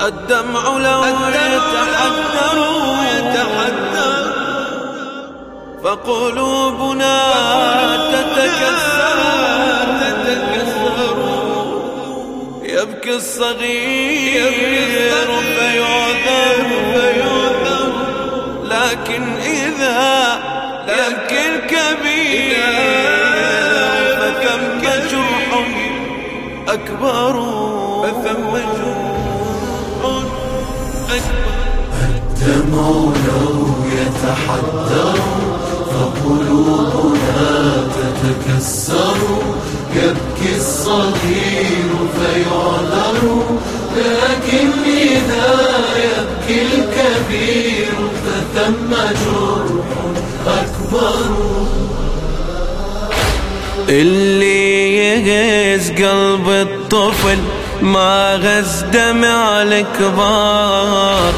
الدمع لو يتحدر فقلوبنا تتكسر. يبكي الصغير فيعذر لكن إذا يبكي الكبير فثم جرح أكبر. فثم جرح لو يتحدر فقلوبنا تتكسر. يبكي الصغير فيعذر لكن إذا يبكي الكبير فثم جرح أكبر. اللي يغز قلب الطفل ما غز دمع الكبار.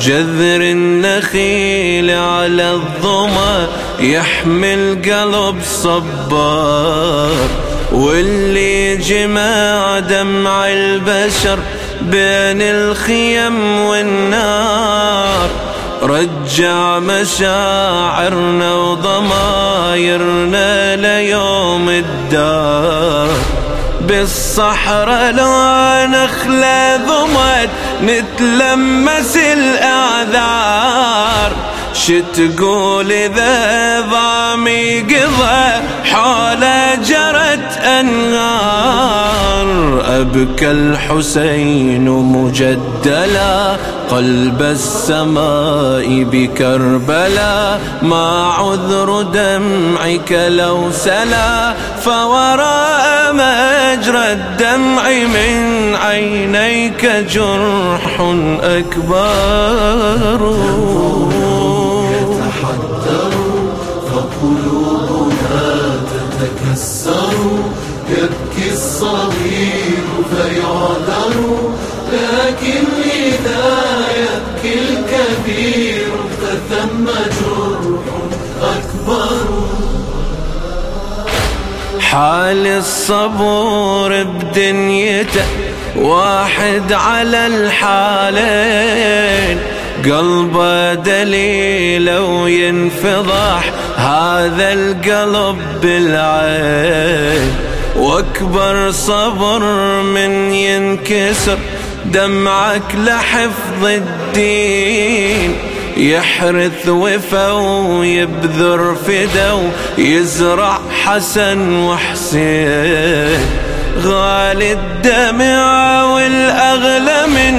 جذر النخيل على الظمأ يحمل قلب صبار. واللي جمع دمع البشر بين الخيم والنار. رجع مشاعرنا وضمايرنا ليوم الدار. بالصحراء لو نخلة ضمت نتلمس الأعذار. شتقول إذا ضامي قضى حوله جرت أنهار. أبكى الحسين مجدلا قلب السماء بكربلا. ما عذر دمعك لو سلا فوراء مجرى الدمع من عينيك جرح أكبر. فقلوبنا تتكسر يبكي الصغير فيعذر لكن إذا يبكي الكبير فثم حال الصبور بدنيته واحد على الحالين قلبه دليل وينفضح هذا القلب بالعين. واكبر صبر من ينكسر دمعك لحفظ الدين. يحرث وفا ويبذر فدا ويزرع حسن وحسين. غالي الدمع والأغلى من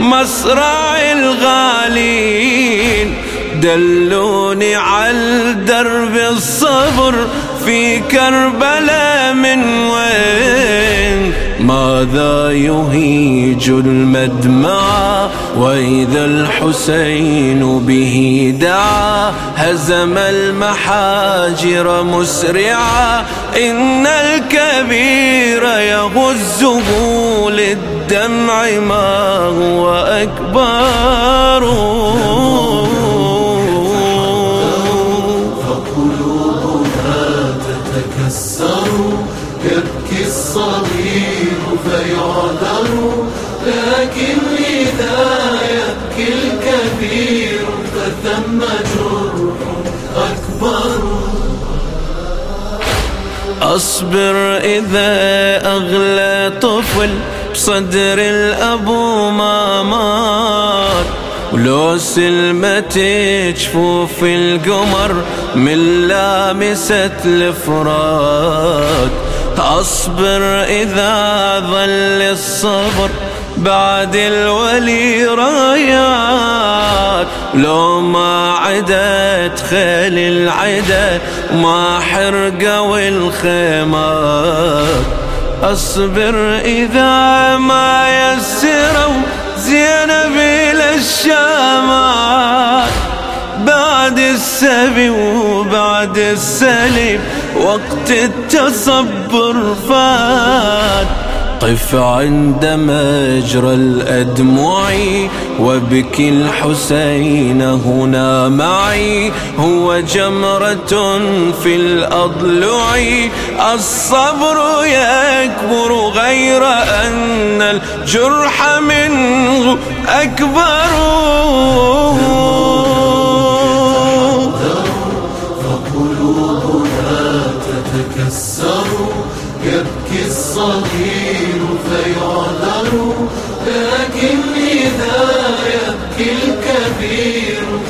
مصرع الغالين. دلوني على درب الصبر في كربلاء من وين. ماذا يهيج المدمع وإذا الحسين به دعا هزم المحاجر مسرعا. إن الكبير يغزه للدمع ما هو أكبر. يبكي الصغير فيعذر لكن إذا يبكي الكبير فثم جرح أكبر. أصبر إذا أغلى طفل بصدر الأبو ما مات ولو سلمت جفوف القمر من لامسة الفرات أصبر إذا ظل الصبر بعد الولي رايات لو ما عدت خيل العدا ما حرقوا الخيمات أصبر إذا ما يسروا زينب للشامات بعد السبي وبعد السليم وقت التصبر فات. قف عند مجرى الأدمع وابكي الحسين هنا معي. هو جمرة في الأضلع. الصبر يكبر غير أن الجرح منه أكبر.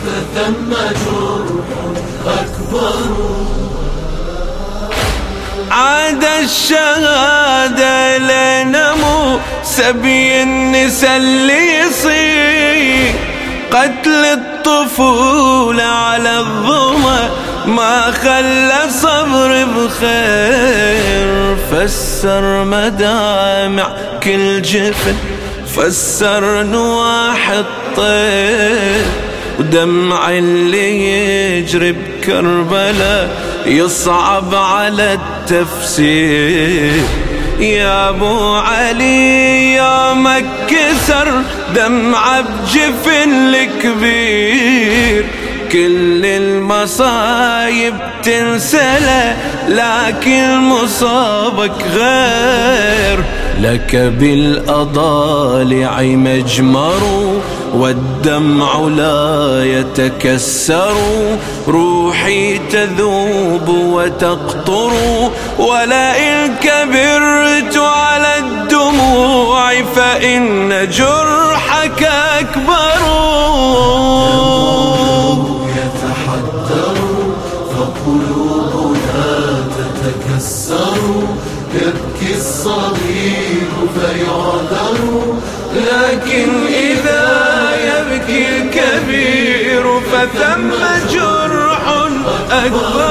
فثم جرح أكبر عاد الشهادة لنمو سبي النساء اللي يصير. قتل الطفولة على الظما ما خلى صبر بخير. فسر مدامع كل جفن. فسر نواح الطير ودمع اللي يجري بكربلاء يصعب على التفسير. يا أبو علي يومك كسر دمع بجفن الكبير. كل المصايب تنسلى لكن مصابك غير. لك بالأضالع مجمر والدمع لا يتكسر. روحي تذوب وتقطر ولئن كبرت على الدموع فإن جرحك أكبر. يتحدر فقلوبنا تتكسر. يبكي الصغير فيعذر لكن إذا يبكي الكبير فثم جرح أكبر.